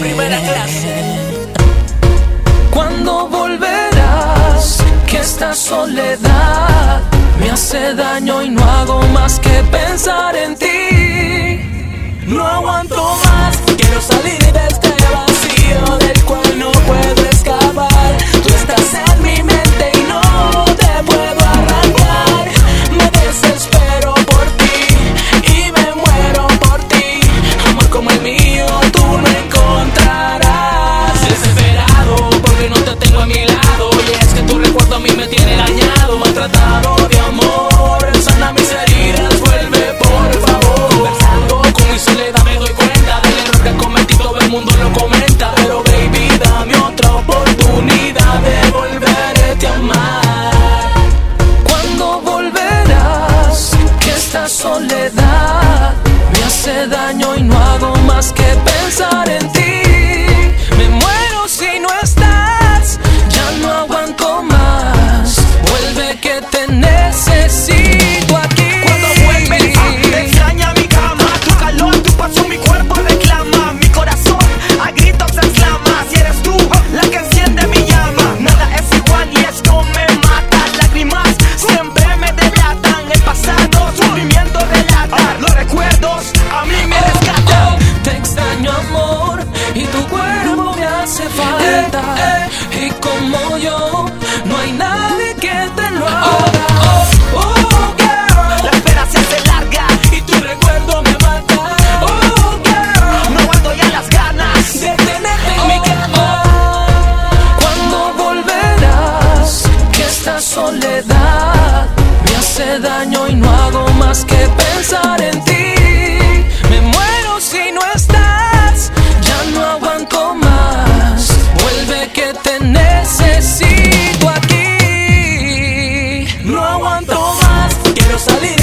Primera clase. Cuando volverás, que esta soledad me hace daño y no hago más que pensar en ti. No aguanto más, quiero salir dañado, maltratado de amor. Sana mis heridas, vuelve por favor. Conversando con mi soledad me doy cuenta del error que he cometido. Todo el mundo lo comenta. Pero baby, dame otra oportunidad de volverte a amar. Cuando volverás, que esta soledad me hace daño y no hago más que pensar en ti. Hace falta. Y como yo, no hay nadie que te lo haga. Oh, girl. La espera se hace larga Y tu recuerdo me mata. Oh, girl. no aguanto ya las ganas. De tenerte en mi cama. Cuando volverás, que esta soledad me hace daño salir.